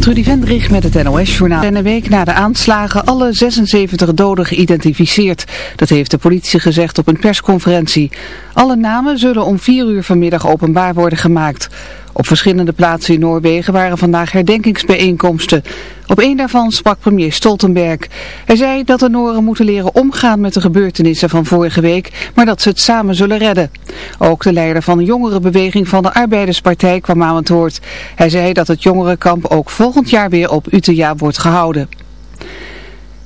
Trudy Vendrich met het NOS-journaal. En een week na de aanslagen alle 76 doden geïdentificeerd. Dat heeft de politie gezegd op een persconferentie. Alle namen zullen om 4 uur vanmiddag openbaar worden gemaakt. Op verschillende plaatsen in Noorwegen waren vandaag herdenkingsbijeenkomsten. Op een daarvan sprak premier Stoltenberg. Hij zei dat de Noren moeten leren omgaan met de gebeurtenissen van vorige week, maar dat ze het samen zullen redden. Ook de leider van de jongerenbeweging van de Arbeiderspartij kwam aan het woord. Hij zei dat het jongerenkamp ook volgend jaar weer op Utøya wordt gehouden.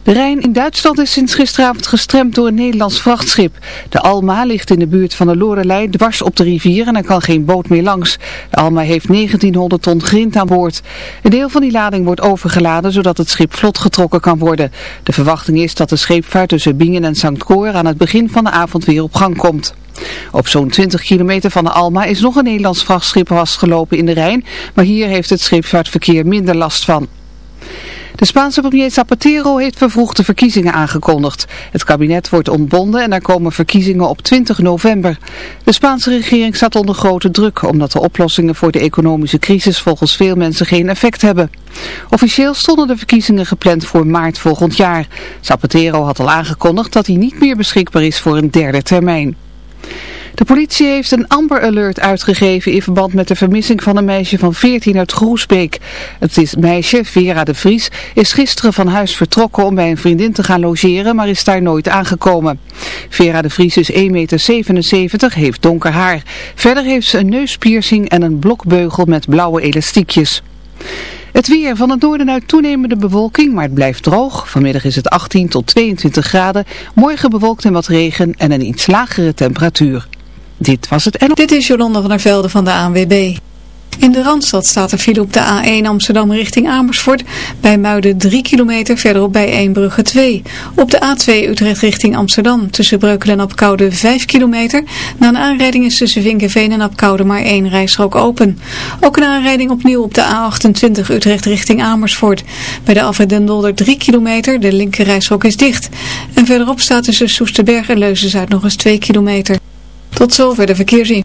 De Rijn in Duitsland is sinds gisteravond gestremd door een Nederlands vrachtschip. De Alma ligt in de buurt van de Lorelei dwars op de rivier en er kan geen boot meer langs. De Alma heeft 1900 ton grind aan boord. Een deel van die lading wordt overgeladen zodat het schip vlot getrokken kan worden. De verwachting is dat de scheepvaart tussen Bingen en St. Koor aan het begin van de avond weer op gang komt. Op zo'n 20 kilometer van de Alma is nog een Nederlands vrachtschip vastgelopen in de Rijn, maar hier heeft het scheepvaartverkeer minder last van. De Spaanse premier Zapatero heeft vervroegde verkiezingen aangekondigd. Het kabinet wordt ontbonden en er komen verkiezingen op 20 november. De Spaanse regering staat onder grote druk omdat de oplossingen voor de economische crisis volgens veel mensen geen effect hebben. Officieel stonden de verkiezingen gepland voor maart volgend jaar. Zapatero had al aangekondigd dat hij niet meer beschikbaar is voor een derde termijn. De politie heeft een Amber Alert uitgegeven in verband met de vermissing van een meisje van 14 uit Groesbeek. Het is meisje, Vera de Vries, is gisteren van huis vertrokken om bij een vriendin te gaan logeren, maar is daar nooit aangekomen. Vera de Vries is 1,77 meter, heeft donker haar. Verder heeft ze een neuspiercing en een blokbeugel met blauwe elastiekjes. Het weer van het noorden uit toenemende bewolking, maar het blijft droog. Vanmiddag is het 18 tot 22 graden. Morgen bewolkt en wat regen en een iets lagere temperatuur. Dit was het en... Dit is Jolanda van der Velde van de ANWB. In de Randstad staat er file op de A1 Amsterdam richting Amersfoort. Bij Muiden 3 kilometer, verderop bij Eembrugge 2. Op de A2 Utrecht richting Amsterdam. Tussen Breukelen en Apkoude 5 kilometer. Na een aanrijding is tussen Vinkenveen en Apkoude maar één rijstrook open. Ook een aanrijding opnieuw op de A28 Utrecht richting Amersfoort. Bij de Dolder 3 kilometer. De linker rijstrook is dicht. En verderop staat tussen Soesterberg en Leuzenzuid nog eens 2 kilometer. Tot zover de verkeersin.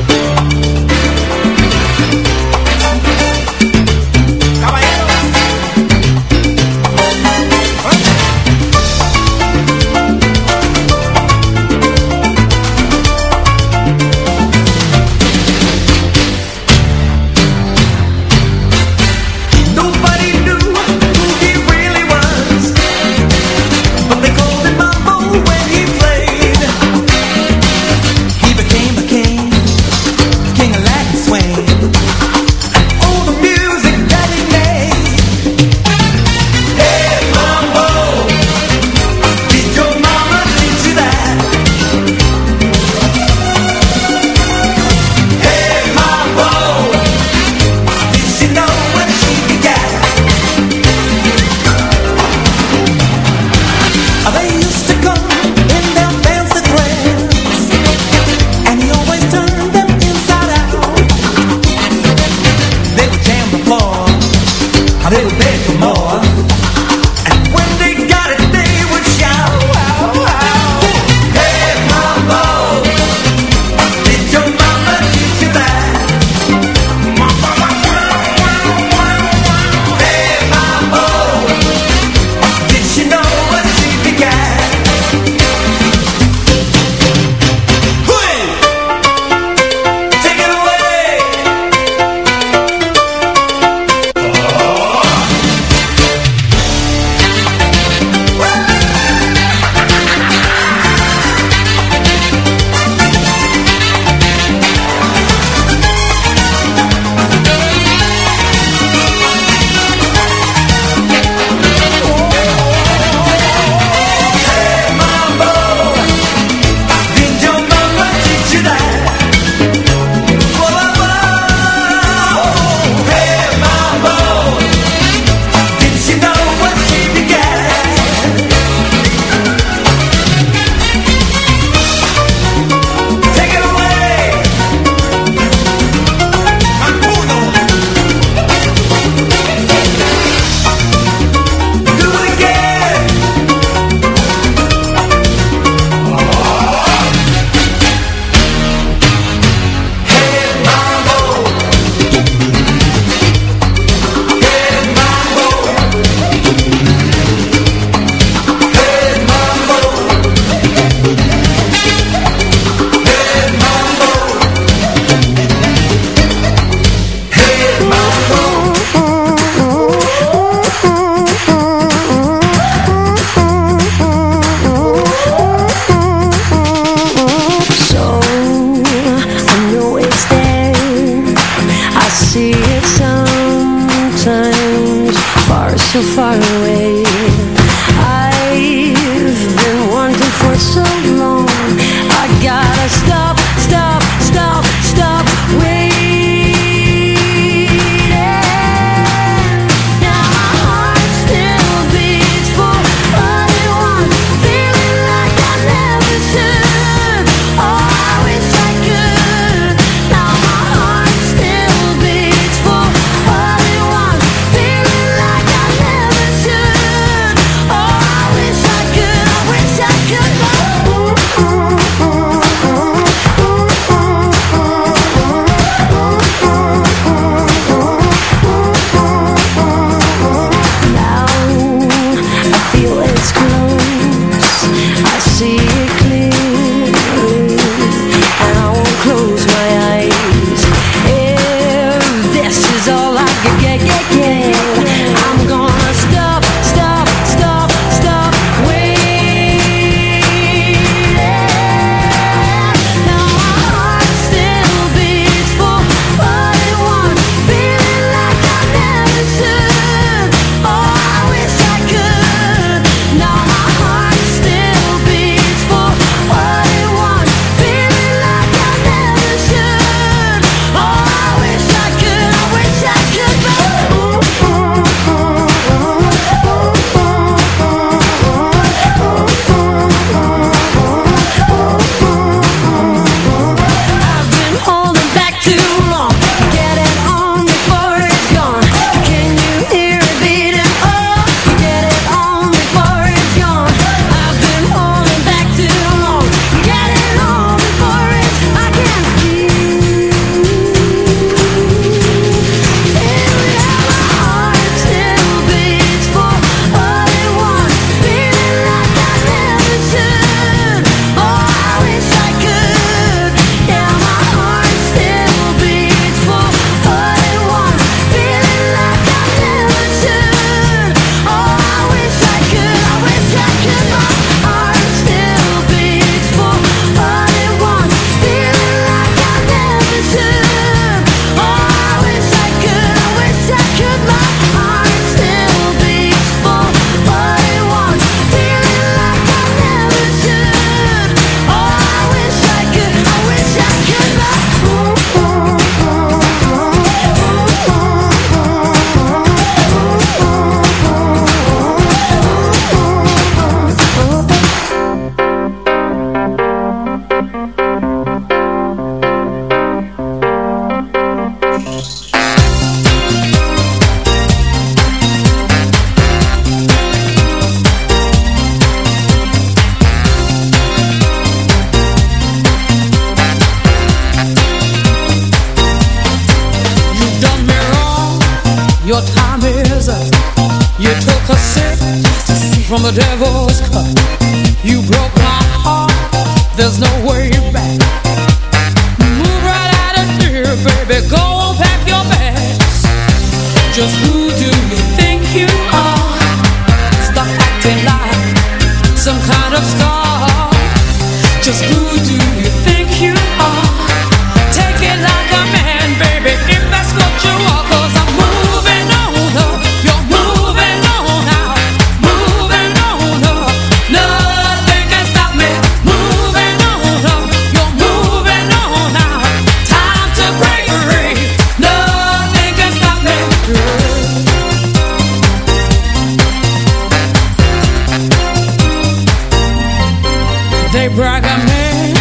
They brag a man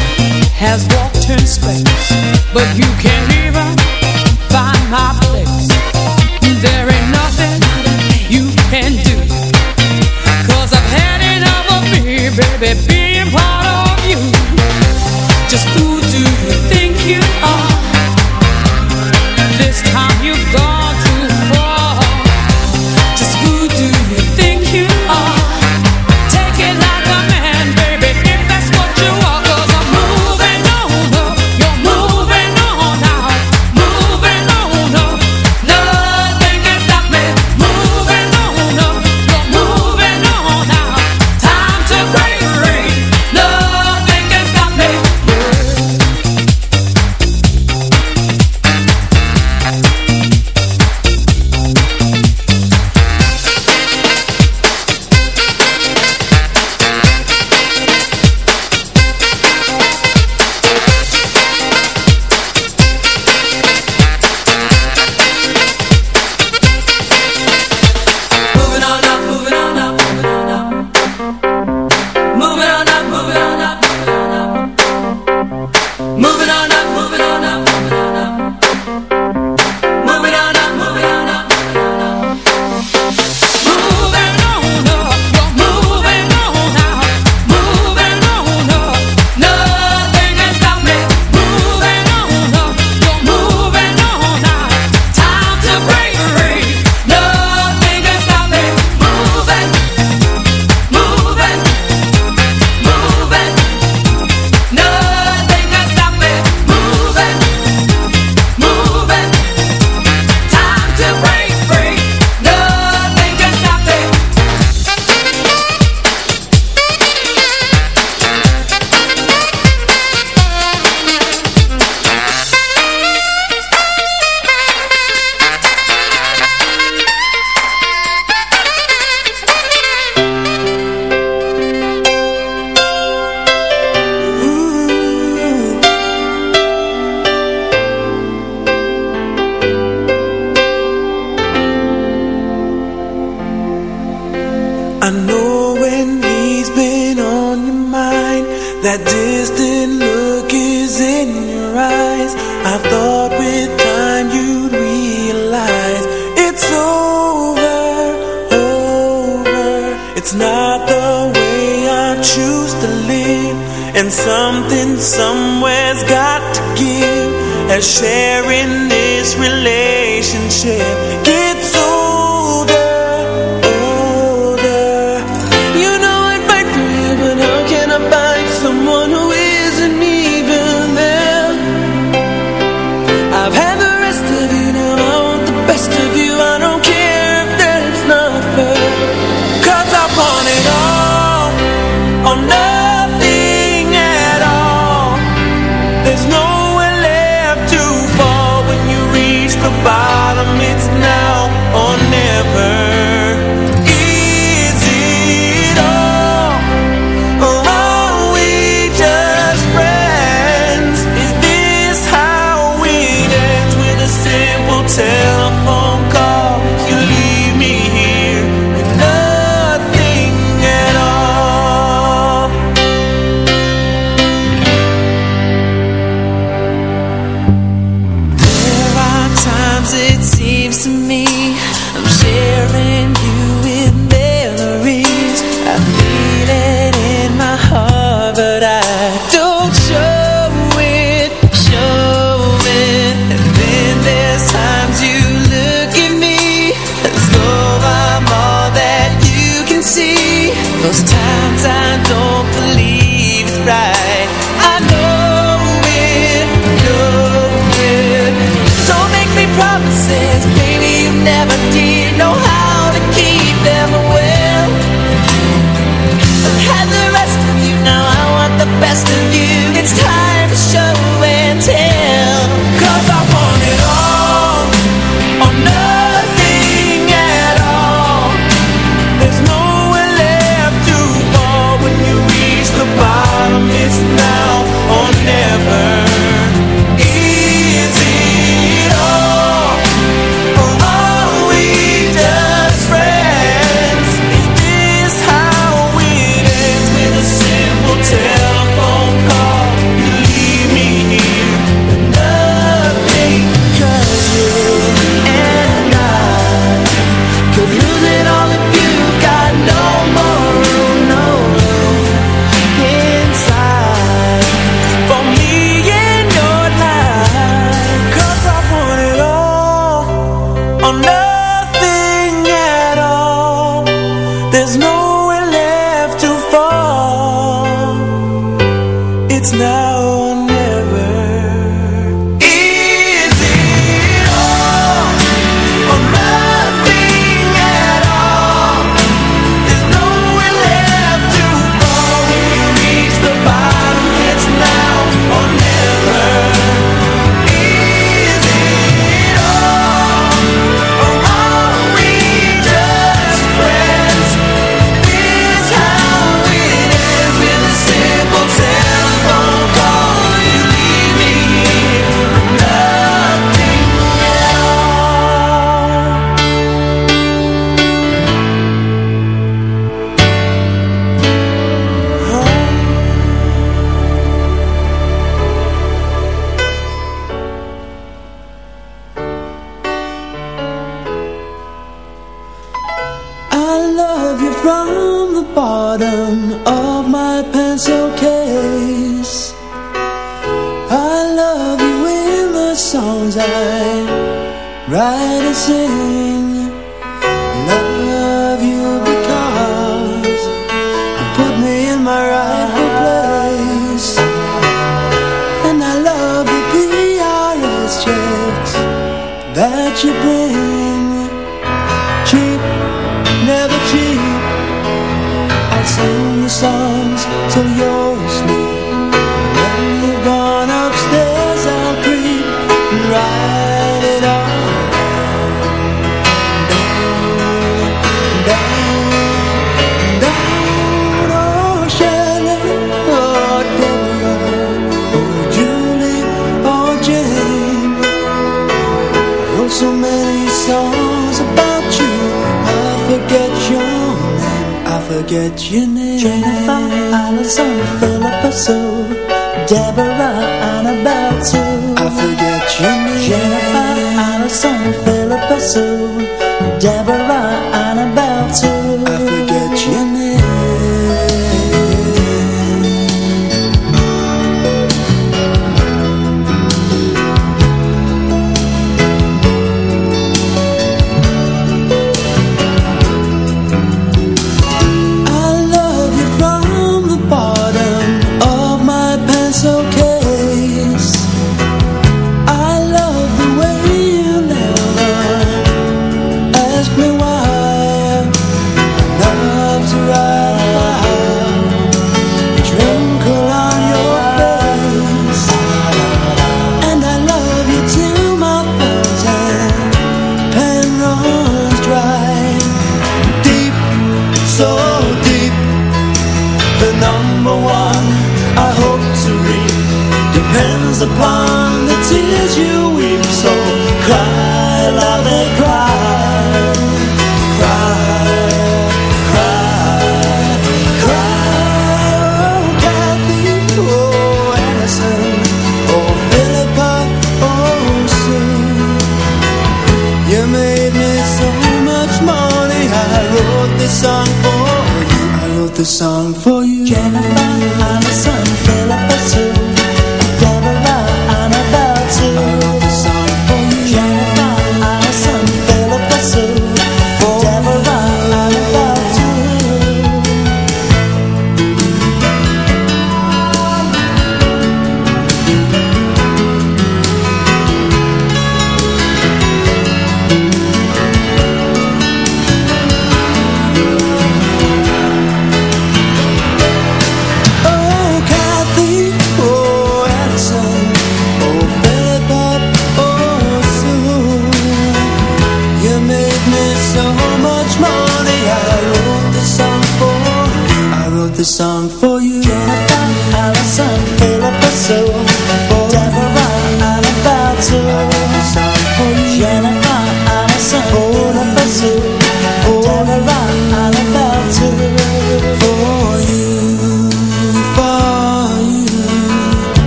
has walked in space, but you can't even find my place. There ain't nothing you can I've had enough of me, baby. so Deborah, and about to I forget your name. Jennifer, Allison, Philippa Sue Deborah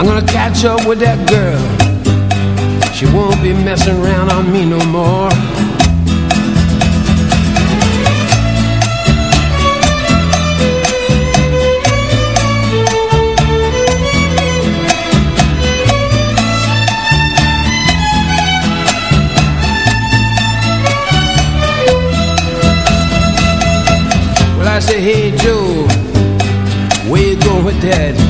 I'm gonna catch up with that girl. She won't be messing around on me no more. Well, I say, hey Joe, where you going with that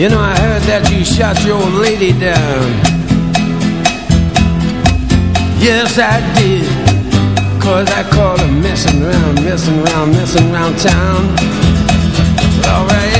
you know I heard that you shot your old lady down. Yes I did, cause I caught her messing around, messing around, messing around town. Alright.